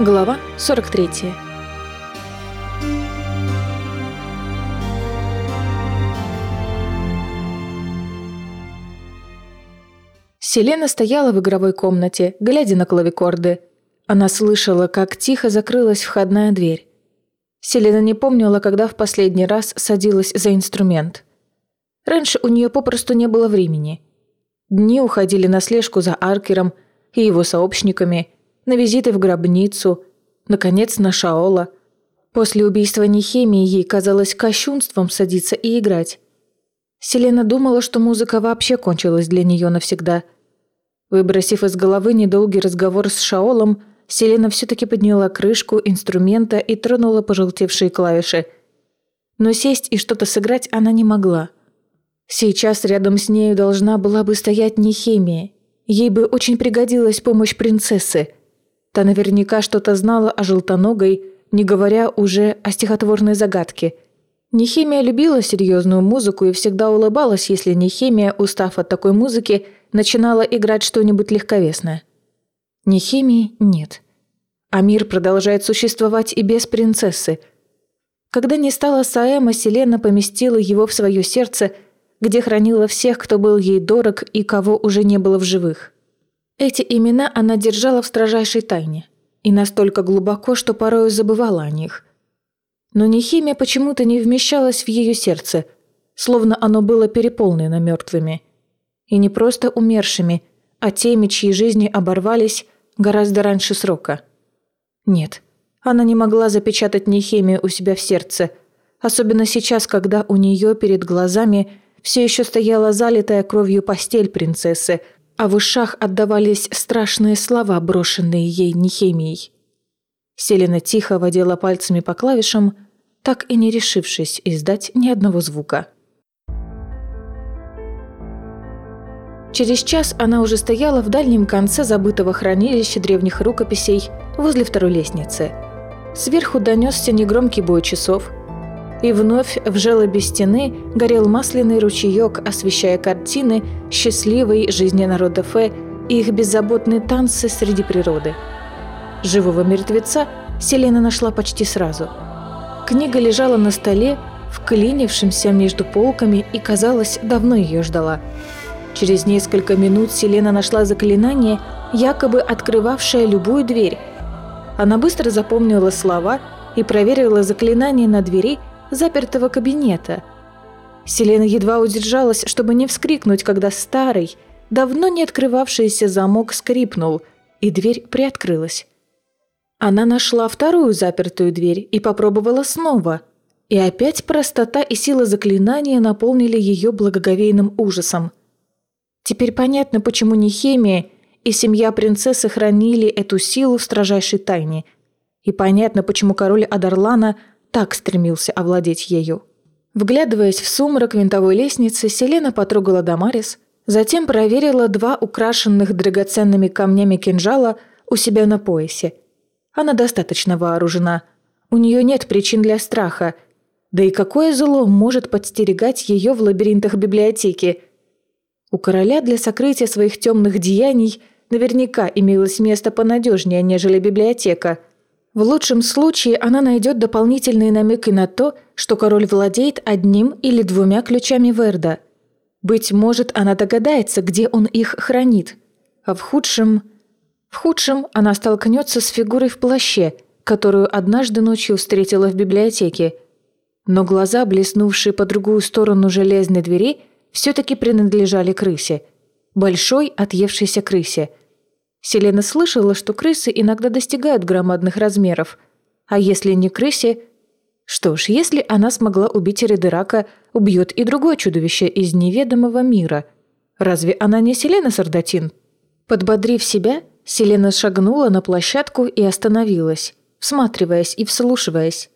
Глава 43 Селена стояла в игровой комнате, глядя на клавикорды. Она слышала, как тихо закрылась входная дверь. Селена не помнила, когда в последний раз садилась за инструмент. Раньше у нее попросту не было времени. Дни уходили на слежку за Аркером и его сообщниками, на визиты в гробницу, наконец, на Шаола. После убийства Нехемии ей казалось кощунством садиться и играть. Селена думала, что музыка вообще кончилась для нее навсегда. Выбросив из головы недолгий разговор с Шаолом, Селена все-таки подняла крышку инструмента и тронула пожелтевшие клавиши. Но сесть и что-то сыграть она не могла. Сейчас рядом с нею должна была бы стоять Нехемия. Ей бы очень пригодилась помощь принцессы. Та наверняка что-то знала о желтоногой, не говоря уже о стихотворной загадке. Нехемия любила серьезную музыку и всегда улыбалась, если Нехемия, устав от такой музыки, начинала играть что-нибудь легковесное. Ни химии нет. А мир продолжает существовать и без принцессы. Когда не стало Саэма, Селена поместила его в свое сердце, где хранила всех, кто был ей дорог и кого уже не было в живых. Эти имена она держала в строжайшей тайне. И настолько глубоко, что порою забывала о них. Но Нехимия почему-то не вмещалась в ее сердце, словно оно было переполнено мертвыми. И не просто умершими, а теми, чьи жизни оборвались гораздо раньше срока. Нет, она не могла запечатать Нехемию у себя в сердце, особенно сейчас, когда у нее перед глазами все еще стояла залитая кровью постель принцессы, а в ушах отдавались страшные слова, брошенные ей Нехемией. Селена тихо водила пальцами по клавишам, так и не решившись издать ни одного звука. Через час она уже стояла в дальнем конце забытого хранилища древних рукописей возле второй лестницы. Сверху донесся негромкий бой часов, и вновь в желобе стены горел масляный ручеек, освещая картины счастливой жизни народа Фе и их беззаботные танцы среди природы. Живого мертвеца Селена нашла почти сразу. Книга лежала на столе, вклинившемся между полками, и, казалось, давно ее ждала – Через несколько минут Селена нашла заклинание, якобы открывавшее любую дверь. Она быстро запомнила слова и проверила заклинание на двери запертого кабинета. Селена едва удержалась, чтобы не вскрикнуть, когда старый, давно не открывавшийся замок скрипнул, и дверь приоткрылась. Она нашла вторую запертую дверь и попробовала снова. И опять простота и сила заклинания наполнили ее благоговейным ужасом – Теперь понятно, почему Нехемия и семья принцессы хранили эту силу в строжайшей тайне. И понятно, почему король Адарлана так стремился овладеть ею. Вглядываясь в сумрак винтовой лестницы, Селена потрогала Дамарис, затем проверила два украшенных драгоценными камнями кинжала у себя на поясе. Она достаточно вооружена. У нее нет причин для страха. Да и какое зло может подстерегать ее в лабиринтах библиотеки – у короля для сокрытия своих темных деяний наверняка имелось место понадежнее, нежели библиотека. В лучшем случае она найдет дополнительные намеки на то, что король владеет одним или двумя ключами Верда. Быть может, она догадается, где он их хранит. А в худшем... В худшем она столкнется с фигурой в плаще, которую однажды ночью встретила в библиотеке. Но глаза, блеснувшие по другую сторону железной двери, все-таки принадлежали крысе. Большой отъевшейся крысе. Селена слышала, что крысы иногда достигают громадных размеров. А если не крысе... Что ж, если она смогла убить Редерака, убьет и другое чудовище из неведомого мира. Разве она не Селена Сардатин? Подбодрив себя, Селена шагнула на площадку и остановилась, всматриваясь и вслушиваясь.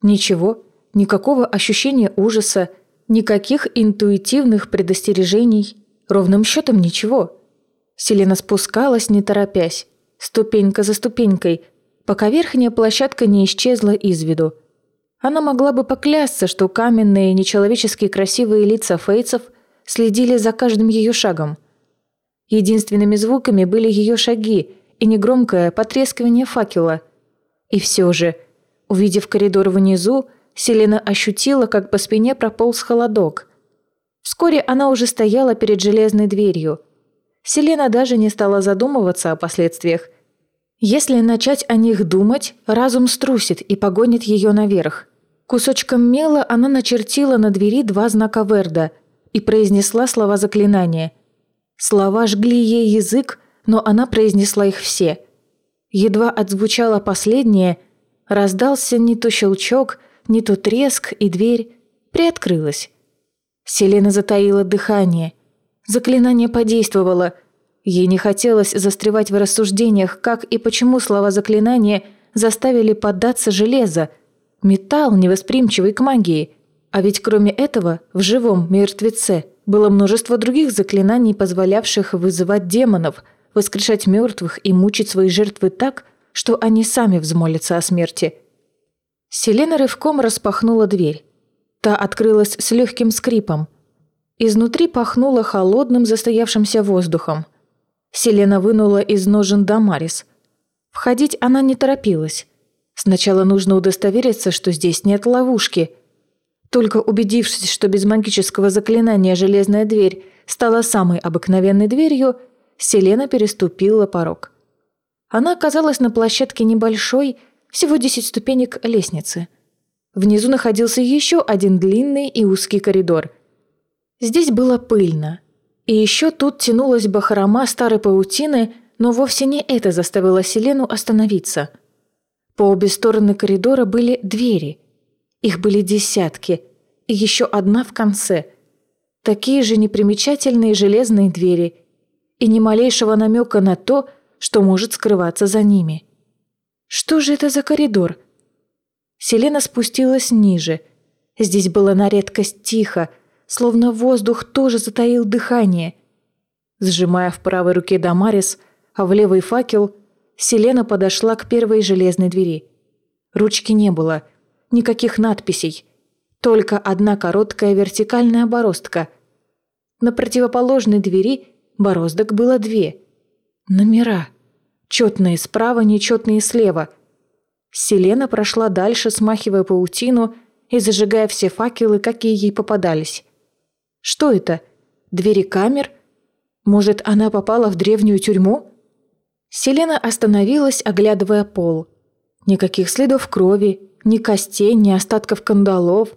Ничего, никакого ощущения ужаса, Никаких интуитивных предостережений. Ровным счетом ничего. Селена спускалась, не торопясь, ступенька за ступенькой, пока верхняя площадка не исчезла из виду. Она могла бы поклясться, что каменные, нечеловеческие красивые лица фейцев следили за каждым ее шагом. Единственными звуками были ее шаги и негромкое потрескивание факела, И все же, увидев коридор внизу, Селена ощутила, как по спине прополз холодок. Вскоре она уже стояла перед железной дверью. Селена даже не стала задумываться о последствиях. Если начать о них думать, разум струсит и погонит ее наверх. Кусочком мела она начертила на двери два знака Верда и произнесла слова заклинания. Слова жгли ей язык, но она произнесла их все. Едва отзвучало последнее, раздался не то щелчок, не то треск, и дверь приоткрылась. Селена затаила дыхание. Заклинание подействовало. Ей не хотелось застревать в рассуждениях, как и почему слова заклинания заставили поддаться железо. Металл, невосприимчивый к магии. А ведь кроме этого, в живом мертвеце было множество других заклинаний, позволявших вызывать демонов, воскрешать мертвых и мучить свои жертвы так, что они сами взмолятся о смерти. Селена рывком распахнула дверь. Та открылась с легким скрипом. Изнутри пахнуло холодным застоявшимся воздухом. Селена вынула из ножен Дамарис. Входить она не торопилась. Сначала нужно удостовериться, что здесь нет ловушки. Только убедившись, что без магического заклинания железная дверь стала самой обыкновенной дверью, Селена переступила порог. Она оказалась на площадке небольшой, всего 10 ступенек лестницы – Внизу находился еще один длинный и узкий коридор. Здесь было пыльно. И еще тут тянулась бахрома старой паутины, но вовсе не это заставило Селену остановиться. По обе стороны коридора были двери. Их были десятки, и еще одна в конце. Такие же непримечательные железные двери, и ни малейшего намека на то, что может скрываться за ними. Что же это за коридор? Селена спустилась ниже. Здесь было на редкость тихо, словно воздух тоже затаил дыхание. Сжимая в правой руке Дамарис, а в левый факел, Селена подошла к первой железной двери. Ручки не было, никаких надписей, только одна короткая вертикальная бороздка. На противоположной двери бороздок было две. Номера. Четные справа, нечетные слева – Селена прошла дальше, смахивая паутину и зажигая все факелы, какие ей попадались. Что это? Двери камер? Может, она попала в древнюю тюрьму? Селена остановилась, оглядывая пол. Никаких следов крови, ни костей, ни остатков кандалов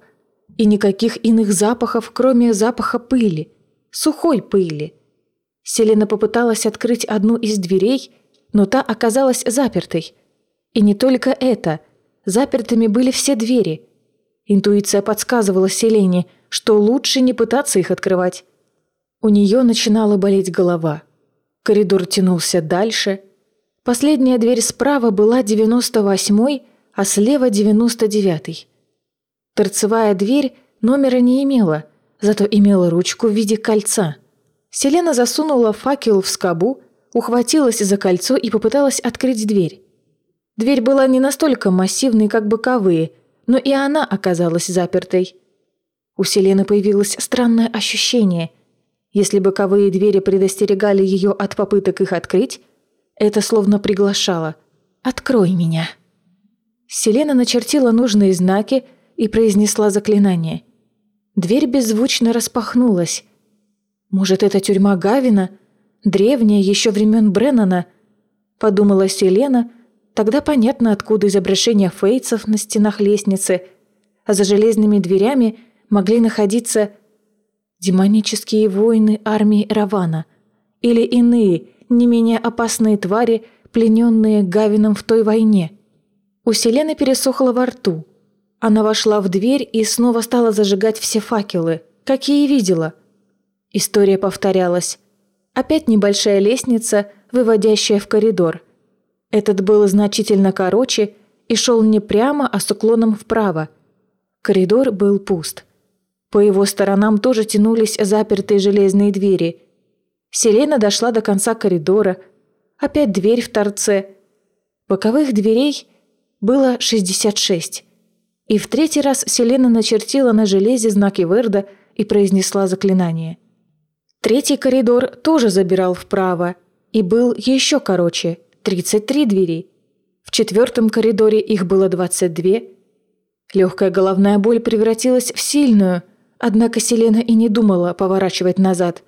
и никаких иных запахов, кроме запаха пыли, сухой пыли. Селена попыталась открыть одну из дверей, но та оказалась запертой – и не только это. Запертыми были все двери. Интуиция подсказывала Селене, что лучше не пытаться их открывать. У нее начинала болеть голова. Коридор тянулся дальше. Последняя дверь справа была 98-й, а слева 99-й. Торцевая дверь номера не имела, зато имела ручку в виде кольца. Селена засунула факел в скобу, ухватилась за кольцо и попыталась открыть дверь. Дверь была не настолько массивной, как боковые, но и она оказалась запертой. У Селены появилось странное ощущение. Если боковые двери предостерегали ее от попыток их открыть, это словно приглашало «Открой меня». Селена начертила нужные знаки и произнесла заклинание. Дверь беззвучно распахнулась. «Может, это тюрьма Гавина? Древняя, еще времен Бреннана?» Подумала Селена – Тогда понятно, откуда изображения фейцев на стенах лестницы, а за железными дверями могли находиться демонические воины армии Равана или иные, не менее опасные твари, плененные Гавином в той войне. У Селены пересохло во рту. Она вошла в дверь и снова стала зажигать все факелы, какие видела. История повторялась. Опять небольшая лестница, выводящая в коридор – этот был значительно короче и шел не прямо, а с уклоном вправо. Коридор был пуст. По его сторонам тоже тянулись запертые железные двери. Селена дошла до конца коридора. Опять дверь в торце. Боковых дверей было 66. И в третий раз Селена начертила на железе знаки Верда и произнесла заклинание. Третий коридор тоже забирал вправо и был еще короче – 33 двери. В четвертом коридоре их было 22. Легкая головная боль превратилась в сильную, однако Селена и не думала поворачивать назад.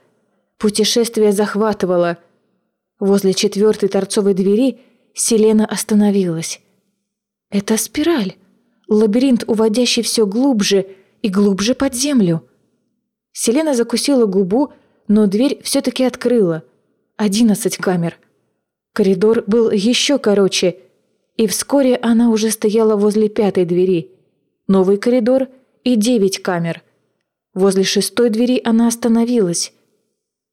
Путешествие захватывало. Возле четвертой торцовой двери Селена остановилась. «Это спираль, лабиринт, уводящий все глубже и глубже под землю». Селена закусила губу, но дверь все-таки открыла. Одиннадцать камер. Коридор был еще короче, и вскоре она уже стояла возле пятой двери. Новый коридор и девять камер. Возле шестой двери она остановилась.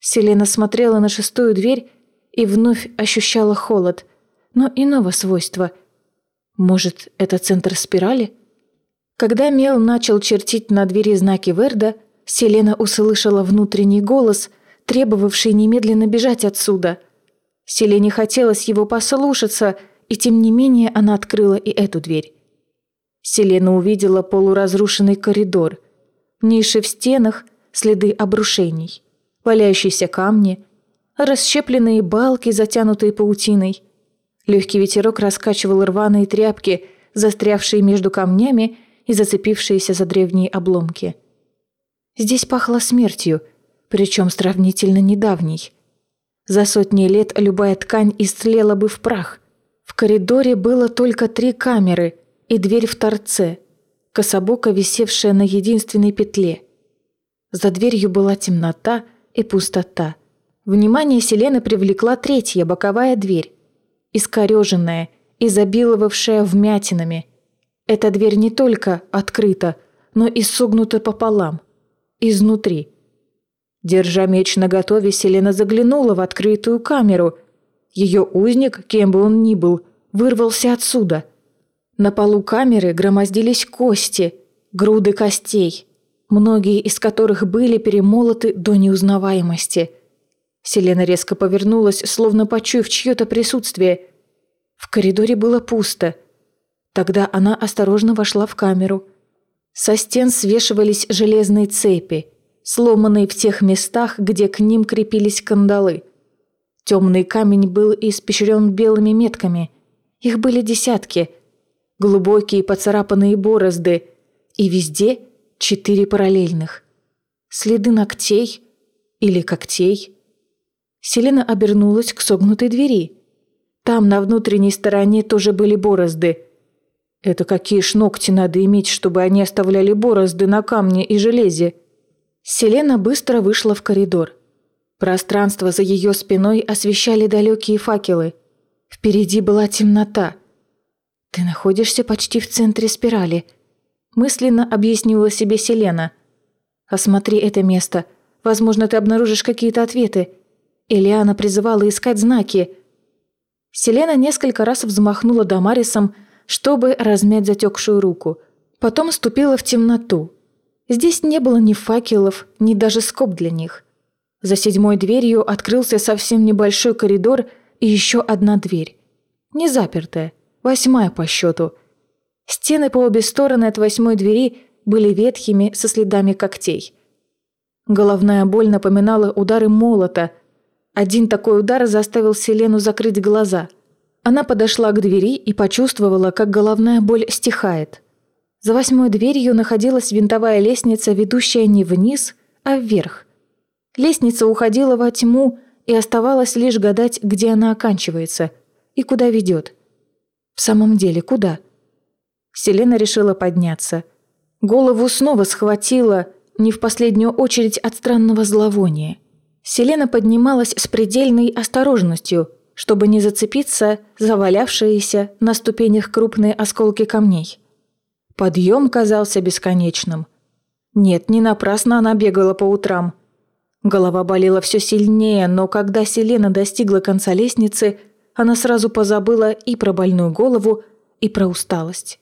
Селена смотрела на шестую дверь и вновь ощущала холод, но иного свойства. Может, это центр спирали? Когда Мел начал чертить на двери знаки Верда, Селена услышала внутренний голос, требовавший немедленно бежать отсюда. Селене хотелось его послушаться, и тем не менее она открыла и эту дверь. Селена увидела полуразрушенный коридор, ниши в стенах, следы обрушений, валяющиеся камни, расщепленные балки, затянутые паутиной. Легкий ветерок раскачивал рваные тряпки, застрявшие между камнями и зацепившиеся за древние обломки. Здесь пахло смертью, причем сравнительно недавней. За сотни лет любая ткань истлела бы в прах. В коридоре было только три камеры и дверь в торце, кособоко висевшая на единственной петле. За дверью была темнота и пустота. Внимание Селены привлекла третья боковая дверь, искореженная, изобиловавшая вмятинами. Эта дверь не только открыта, но и согнута пополам – изнутри. Держа меч наготове, Селена заглянула в открытую камеру. Ее узник, кем бы он ни был, вырвался отсюда. На полу камеры громоздились кости, груды костей, многие из которых были перемолоты до неузнаваемости. Селена резко повернулась, словно почуяв чье-то присутствие. В коридоре было пусто. Тогда она осторожно вошла в камеру – со стен свешивались железные цепи, сломанные в тех местах, где к ним крепились кандалы. Темный камень был испещрен белыми метками. Их были десятки. Глубокие поцарапанные борозды. И везде четыре параллельных. Следы ногтей или когтей. Селена обернулась к согнутой двери. Там, на внутренней стороне, тоже были борозды – это какие ж ногти надо иметь, чтобы они оставляли борозды на камне и железе? Селена быстро вышла в коридор. Пространство за ее спиной освещали далекие факелы. Впереди была темнота. «Ты находишься почти в центре спирали», – мысленно объяснила себе Селена. «Осмотри это место. Возможно, ты обнаружишь какие-то ответы». Элиана призывала искать знаки. Селена несколько раз взмахнула Дамарисом, чтобы размять затекшую руку. Потом ступила в темноту. Здесь не было ни факелов, ни даже скоб для них. За седьмой дверью открылся совсем небольшой коридор и еще одна дверь. Не запертая, восьмая по счету. Стены по обе стороны от восьмой двери были ветхими со следами когтей. Головная боль напоминала удары молота. Один такой удар заставил Селену закрыть глаза – она подошла к двери и почувствовала, как головная боль стихает. За восьмой дверью находилась винтовая лестница, ведущая не вниз, а вверх. Лестница уходила во тьму, и оставалось лишь гадать, где она оканчивается и куда ведет. В самом деле, куда? Селена решила подняться. Голову снова схватила, не в последнюю очередь от странного зловония. Селена поднималась с предельной осторожностью – чтобы не зацепиться за валявшиеся на ступенях крупные осколки камней. Подъем казался бесконечным. Нет, не напрасно она бегала по утрам. Голова болела все сильнее, но когда Селена достигла конца лестницы, она сразу позабыла и про больную голову, и про усталость.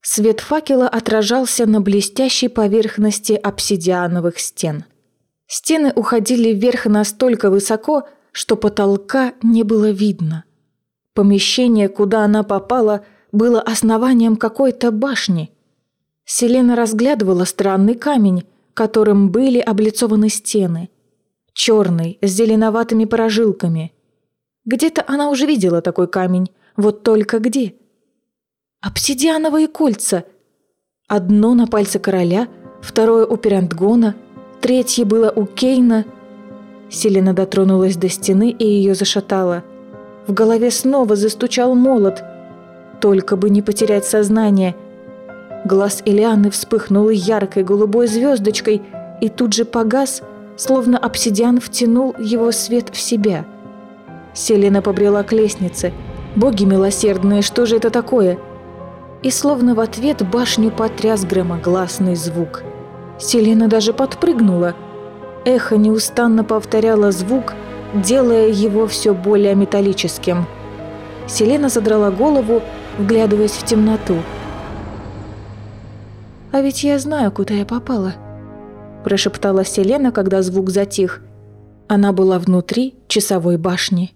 Свет факела отражался на блестящей поверхности обсидиановых стен. Стены уходили вверх настолько высоко, что потолка не было видно. Помещение, куда она попала, было основанием какой-то башни. Селена разглядывала странный камень, которым были облицованы стены. Черный, с зеленоватыми прожилками. Где-то она уже видела такой камень, Вот только где? Обсидиановые кольца. Одно на пальце короля, второе у Пирантгона, третье было у Кейна. Селена дотронулась до стены и ее зашатало. В голове снова застучал молот. Только бы не потерять сознание. Глаз Элианы вспыхнул яркой голубой звездочкой и тут же погас, словно обсидиан втянул его свет в себя. Селена побрела к лестнице. «Боги милосердные, что же это такое?» и словно в ответ башню потряс громогласный звук. Селена даже подпрыгнула. Эхо неустанно повторяло звук, делая его все более металлическим. Селена задрала голову, вглядываясь в темноту. «А ведь я знаю, куда я попала», – прошептала Селена, когда звук затих. Она была внутри часовой башни.